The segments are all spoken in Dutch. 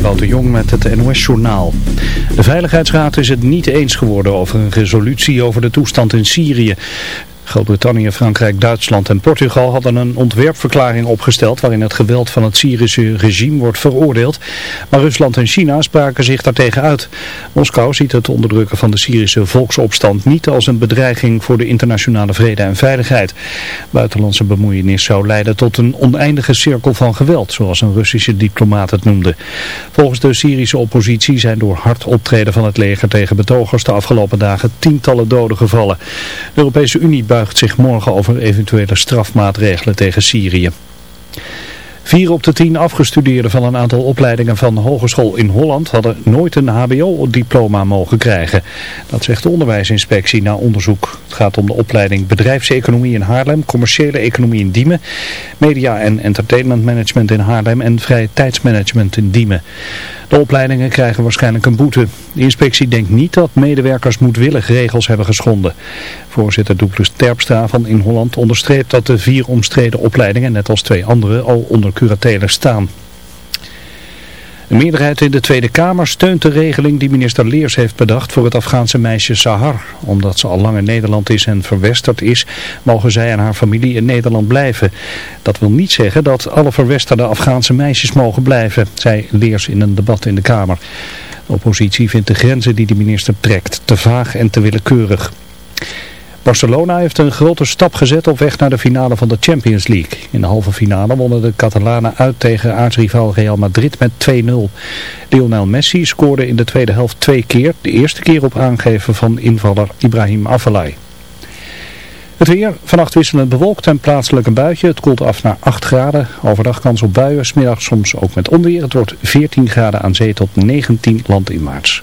Wout de Jong met het NOS-journaal. De Veiligheidsraad is het niet eens geworden over een resolutie over de toestand in Syrië. Groot-Brittannië, Frankrijk, Duitsland en Portugal hadden een ontwerpverklaring opgesteld waarin het geweld van het Syrische regime wordt veroordeeld. Maar Rusland en China spraken zich daartegen uit. Moskou ziet het onderdrukken van de Syrische volksopstand niet als een bedreiging voor de internationale vrede en veiligheid. Buitenlandse bemoeienis zou leiden tot een oneindige cirkel van geweld, zoals een Russische diplomaat het noemde. Volgens de Syrische oppositie zijn door hard optreden van het leger tegen betogers de afgelopen dagen tientallen doden gevallen. De Europese Unie buigt zich morgen over eventuele strafmaatregelen tegen Syrië. Vier op de tien afgestudeerden van een aantal opleidingen van hogeschool in Holland hadden nooit een hbo-diploma mogen krijgen. Dat zegt de onderwijsinspectie na onderzoek. Het gaat om de opleiding bedrijfseconomie in Haarlem, commerciële economie in Diemen, media en entertainment management in Haarlem en vrije tijdsmanagement in Diemen. De opleidingen krijgen waarschijnlijk een boete. De inspectie denkt niet dat medewerkers moedwillig regels hebben geschonden. Voorzitter Douglas Terpstra van In Holland onderstreept dat de vier omstreden opleidingen, net als twee andere, al onder curatele staan. Een meerderheid in de Tweede Kamer steunt de regeling die minister Leers heeft bedacht voor het Afghaanse meisje Sahar. Omdat ze al lang in Nederland is en verwesterd is, mogen zij en haar familie in Nederland blijven. Dat wil niet zeggen dat alle verwesterde Afghaanse meisjes mogen blijven, zei Leers in een debat in de Kamer. De oppositie vindt de grenzen die de minister trekt te vaag en te willekeurig. Barcelona heeft een grote stap gezet op weg naar de finale van de Champions League. In de halve finale wonnen de Catalanen uit tegen aartsrivaal Real Madrid met 2-0. Lionel Messi scoorde in de tweede helft twee keer, de eerste keer op aangeven van invaller Ibrahim Afellay. Het weer, vannacht wisselend bewolkt en plaatselijk een buitje. Het koelt af naar 8 graden. Overdag kans op buien, smiddag soms ook met onweer. Het wordt 14 graden aan zee tot 19 land in maart.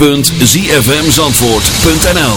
www.zfmzandvoort.nl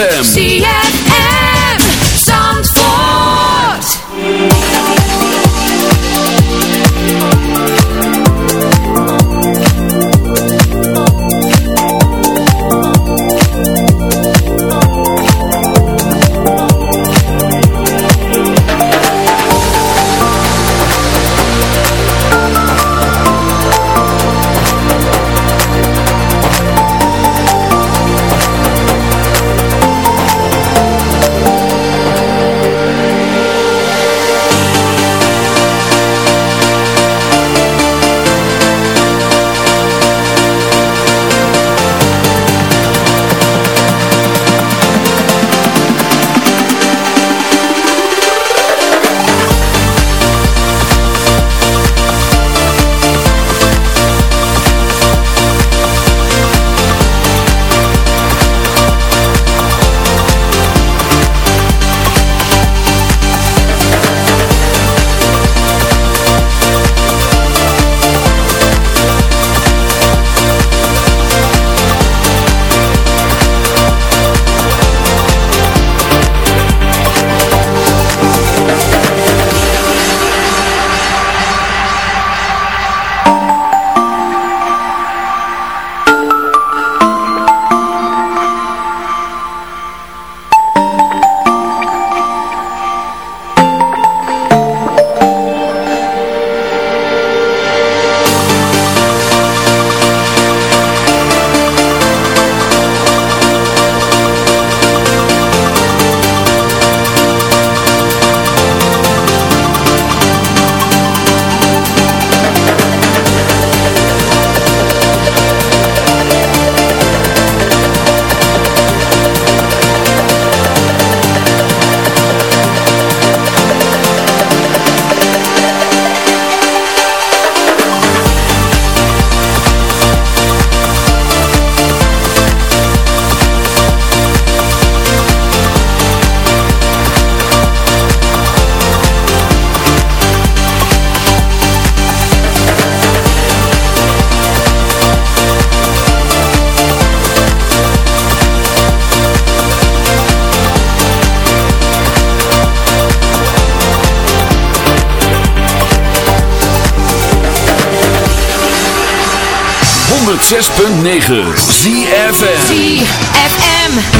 ZFM 106.9 ZFM ZFM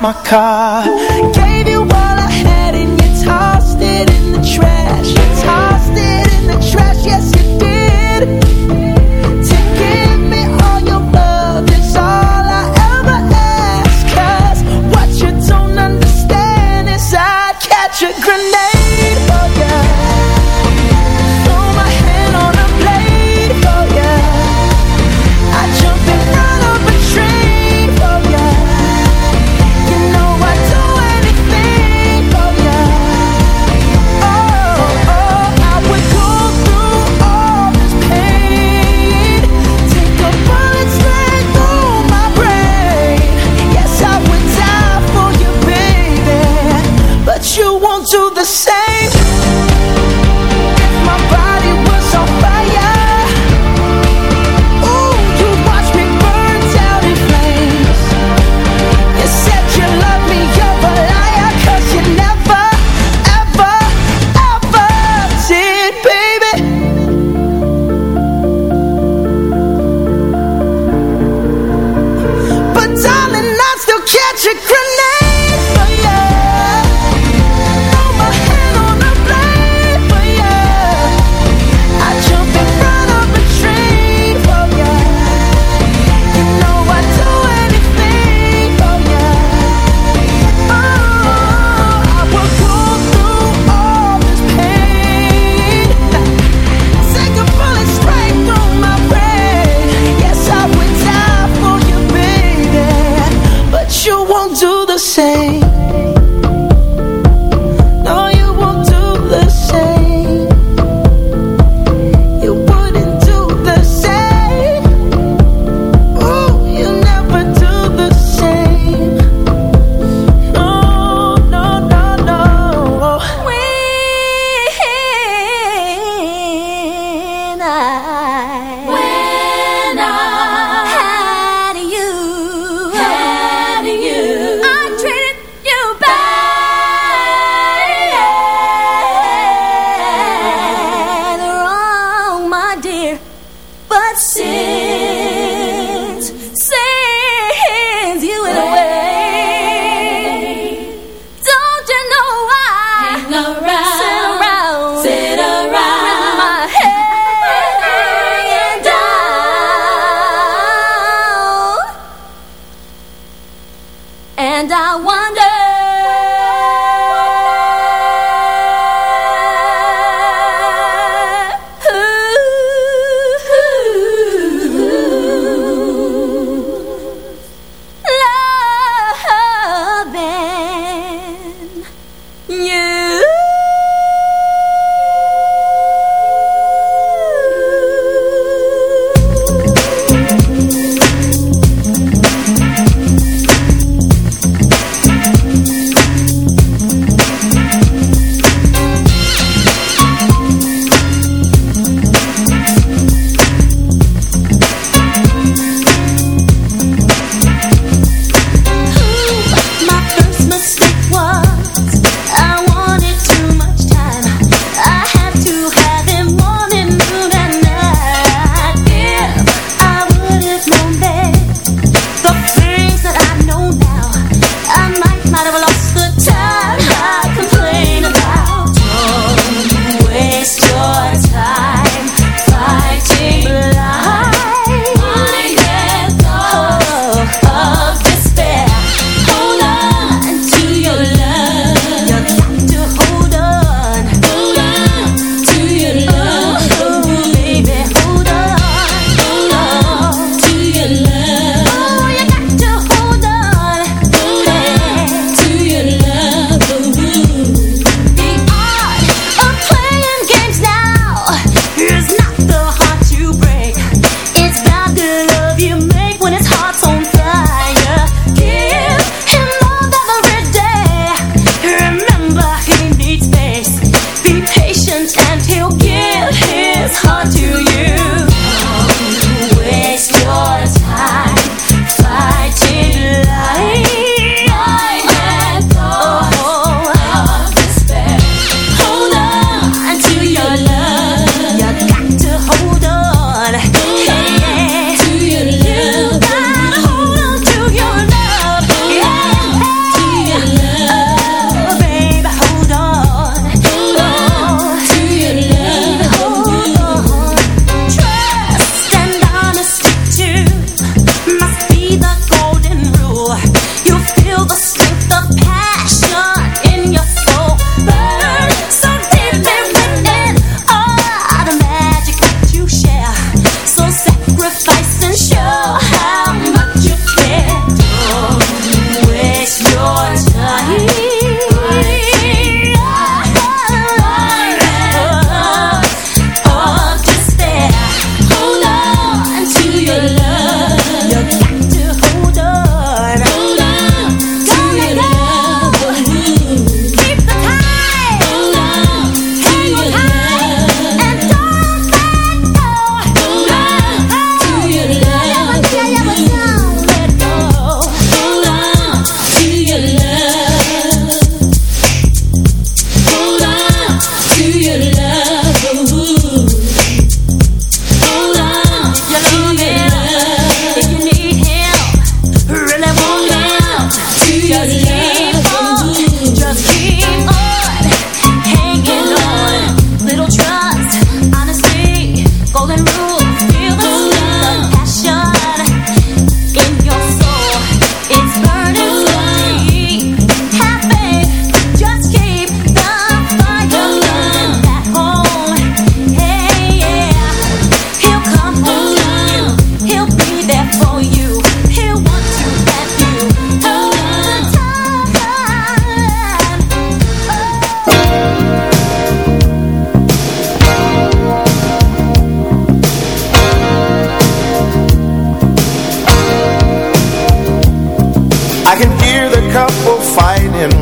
My car.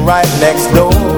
right next door.